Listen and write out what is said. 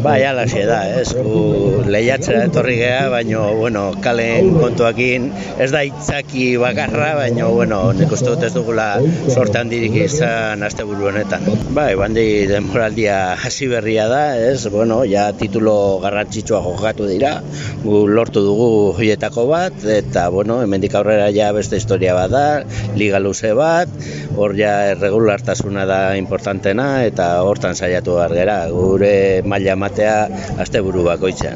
Bai, alaxe da, ez, gu lehiatzera etorri geha, baina, bueno, kalen kontuakin ez da itzaki bakarra, baina, bueno, nik uste dut ez dugula sorte handirik izan aste honetan. Bai, bandi denboraldia hasi berria da, ez, bueno, ja titulo garrantzitsua jokatu dira, gu lortu dugu hoietako bat, eta, bueno, hemendik aurrera ja beste historia bat da, liga luze bat, hor ja erregulartasuna da importantena, eta hortan saiatu behar gera, gure maila matea asteburu bakoitzean.